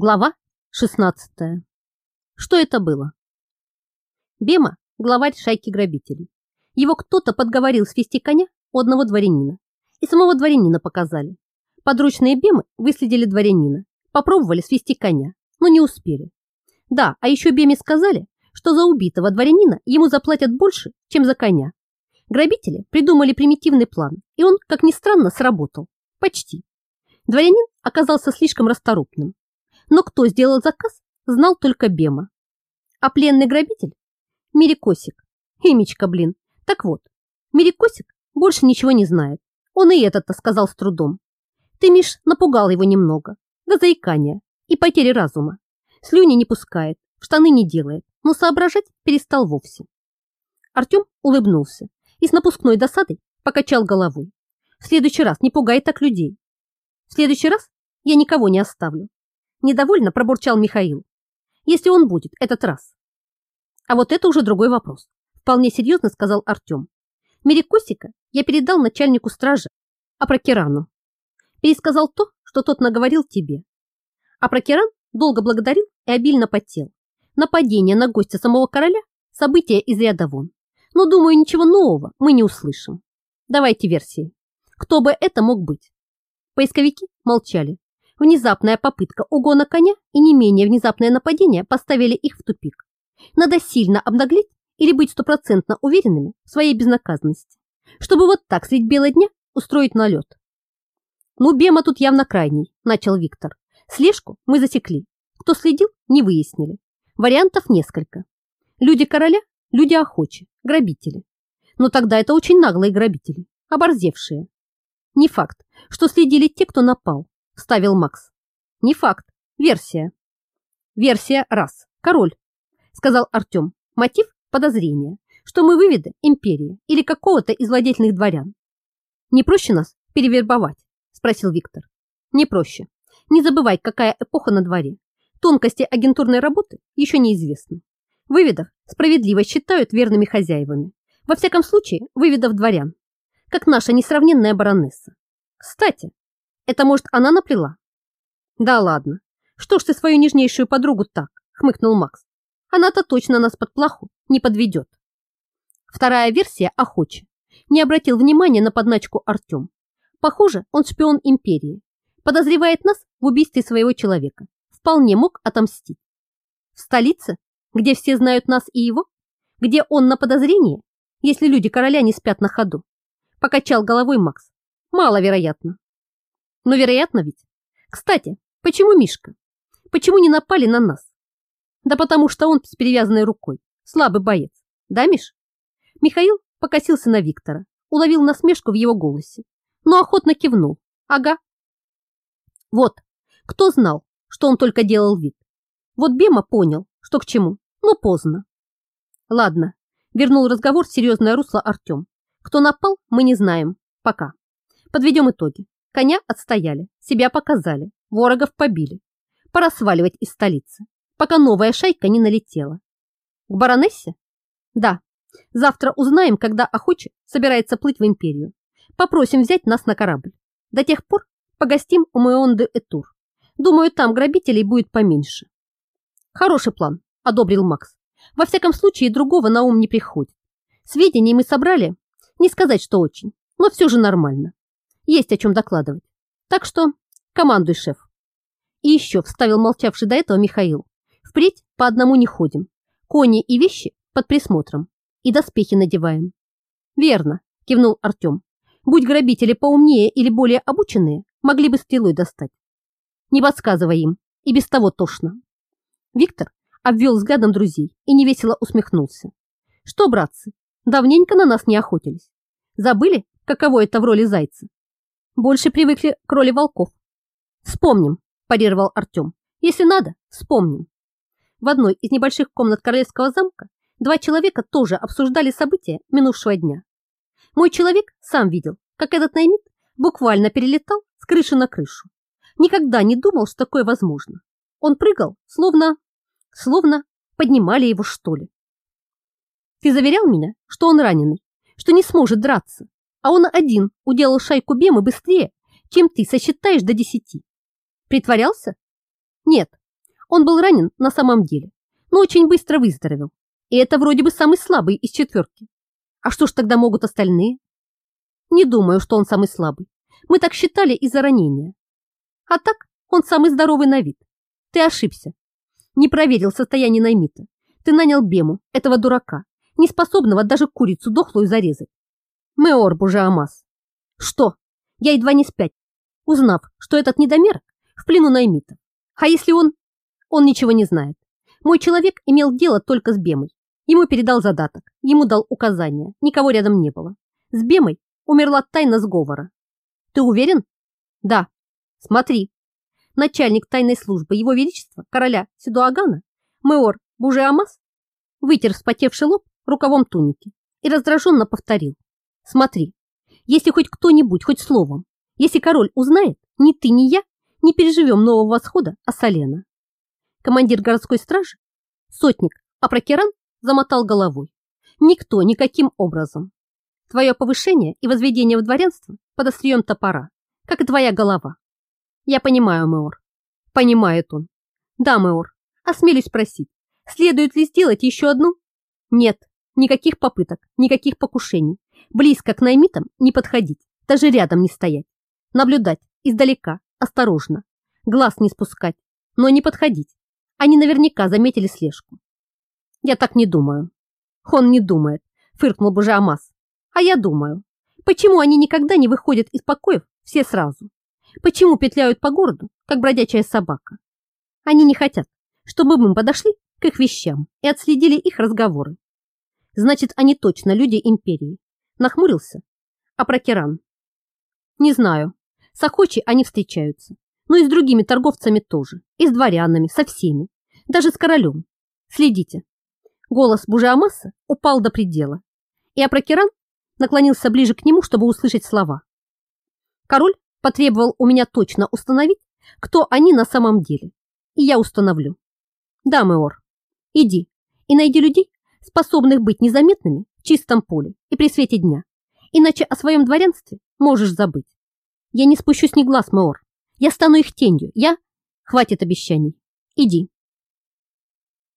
Глава 16. Что это было? Бема – главарь шайки грабителей. Его кто-то подговорил свести коня у одного дворянина. И самого дворянина показали. Подручные Бемы выследили дворянина, попробовали свести коня, но не успели. Да, а еще Беме сказали, что за убитого дворянина ему заплатят больше, чем за коня. Грабители придумали примитивный план, и он, как ни странно, сработал. Почти. Дворянин оказался слишком расторопным но кто сделал заказ, знал только Бема. А пленный грабитель? Мирикосик. Имечка, блин. Так вот, Мирикосик больше ничего не знает. Он и этот-то сказал с трудом. Ты, Миш, напугал его немного. До заикания и потери разума. Слюни не пускает, в штаны не делает, но соображать перестал вовсе. Артем улыбнулся и с напускной досадой покачал головой. В следующий раз не пугай так людей. В следующий раз я никого не оставлю. Недовольно пробурчал Михаил. Если он будет этот раз. А вот это уже другой вопрос. Вполне серьезно сказал Артем. Мерикосика я передал начальнику стражи, а про Кирану. Пересказал то, что тот наговорил тебе. А про Киран долго благодарил и обильно потел. Нападение на гостя самого короля – событие из ряда вон. Но, думаю, ничего нового мы не услышим. Давайте версии. Кто бы это мог быть? Поисковики молчали, Внезапная попытка угона коня и не менее внезапное нападение поставили их в тупик. Надо сильно обнаглеть или быть стопроцентно уверенными в своей безнаказанности, чтобы вот так средь бела дня устроить налет. «Ну, Бема тут явно крайний», – начал Виктор. «Слежку мы засекли. Кто следил, не выяснили. Вариантов несколько. Люди короля, люди охочи, грабители. Но тогда это очень наглые грабители, оборзевшие. Не факт, что следили те, кто напал, вставил Макс. Не факт, версия. Версия раз. Король, сказал Артем. Мотив – подозрение, что мы выведы империи или какого-то из владетельных дворян. Не проще нас перевербовать? Спросил Виктор. Не проще. Не забывай, какая эпоха на дворе. Тонкости агентурной работы еще неизвестны. Выведов справедливо считают верными хозяевами. Во всяком случае, выведов дворян. Как наша несравненная баронесса. Кстати, это, может, она наплела? Да ладно. Что ж ты свою нежнейшую подругу так? Хмыкнул Макс. Она-то точно нас под плаху не подведет. Вторая версия охоче. Не обратил внимания на подначку Артем. Похоже, он шпион империи. Подозревает нас в убийстве своего человека. Вполне мог отомстить. В столице, где все знают нас и его? Где он на подозрении, если люди короля не спят на ходу? Покачал головой Макс. Маловероятно. Но вероятно ведь. Кстати, почему Мишка? Почему не напали на нас? Да потому что он с перевязанной рукой. Слабый боец. Да, Миш? Михаил покосился на Виктора, уловил насмешку в его голосе, но охотно кивнул. Ага. Вот, кто знал, что он только делал вид. Вот Бема понял, что к чему, но поздно. Ладно, вернул разговор в серьезное русло Артем. Кто напал, мы не знаем. Пока. Подведем итоги. Коня отстояли, себя показали, ворогов побили. Пора сваливать из столицы, пока новая шайка не налетела. К баронессе? Да. Завтра узнаем, когда охоче собирается плыть в империю. Попросим взять нас на корабль. До тех пор погостим у Меонды Этур. Думаю, там грабителей будет поменьше. Хороший план, одобрил Макс. Во всяком случае, другого на ум не приходит. Сведений мы собрали, не сказать, что очень, но все же нормально. Есть о чем докладывать. Так что командуй, шеф. И еще вставил молчавший до этого Михаил. Впредь по одному не ходим. Кони и вещи под присмотром. И доспехи надеваем. Верно, кивнул Артем. Будь грабители поумнее или более обученные, могли бы стрелой достать. Не подсказывай им, и без того тошно. Виктор обвел взглядом друзей и невесело усмехнулся. Что, братцы, давненько на нас не охотились. Забыли, каково это в роли зайца? Больше привыкли к роли волков. Вспомним, парировал Артем. Если надо, вспомним. В одной из небольших комнат королевского замка два человека тоже обсуждали события минувшего дня. Мой человек сам видел, как этот наймит буквально перелетал с крыши на крышу. Никогда не думал, что такое возможно. Он прыгал, словно... словно поднимали его, что ли. Ты заверял меня, что он раненый, что не сможет драться, а он один уделал шайку Бемы быстрее, чем ты сосчитаешь до десяти. Притворялся? Нет, Он был ранен на самом деле, но очень быстро выздоровел. И это вроде бы самый слабый из четверки. А что ж тогда могут остальные? Не думаю, что он самый слабый. Мы так считали из-за ранения. А так он самый здоровый на вид. Ты ошибся. Не проверил состояние Наймита. Ты нанял Бему, этого дурака, неспособного даже курицу дохлую зарезать. Меор Бужаамас. Что? Я едва не спять, узнав, что этот недомерок в плену Наймита. А если он... Он ничего не знает. Мой человек имел дело только с Бемой. Ему передал задаток, ему дал указания, никого рядом не было. С Бемой умерла тайна сговора. Ты уверен? Да. Смотри. Начальник тайной службы Его Величества, короля Сидуагана, Меор Бужиамас, вытер вспотевший лоб рукавом туники и раздраженно повторил. Смотри, если хоть кто-нибудь, хоть словом, если король узнает, ни ты, ни я не переживем нового восхода Ассалена. Командир городской стражи, сотник Апрокеран, замотал головой. Никто, никаким образом. Твое повышение и возведение в дворянство под острием топора, как и твоя голова. Я понимаю, Меор. Понимает он. Да, Меор, осмелюсь спросить, следует ли сделать еще одну? Нет, никаких попыток, никаких покушений. Близко к наймитам не подходить, даже рядом не стоять. Наблюдать издалека, осторожно, глаз не спускать, но не подходить. Они наверняка заметили слежку. Я так не думаю. Он не думает, фыркнул бы Амаз. А я думаю, почему они никогда не выходят из покоев все сразу? Почему петляют по городу, как бродячая собака? Они не хотят, чтобы мы подошли к их вещам и отследили их разговоры. Значит, они точно люди империи. Нахмурился. А про Керан? Не знаю. С Охочи они встречаются. Но и с другими торговцами тоже. И с дворянами, со всеми. Даже с королем. Следите. Голос Бужиамаса упал до предела. И Апрокеран наклонился ближе к нему, чтобы услышать слова. Король потребовал у меня точно установить, кто они на самом деле. И я установлю. Да, Меор, иди и найди людей, способных быть незаметными чистом поле и при свете дня. Иначе о своем дворянстве можешь забыть. Я не спущу с них глаз, Меор. Я стану их тенью. Я... Хватит обещаний. Иди.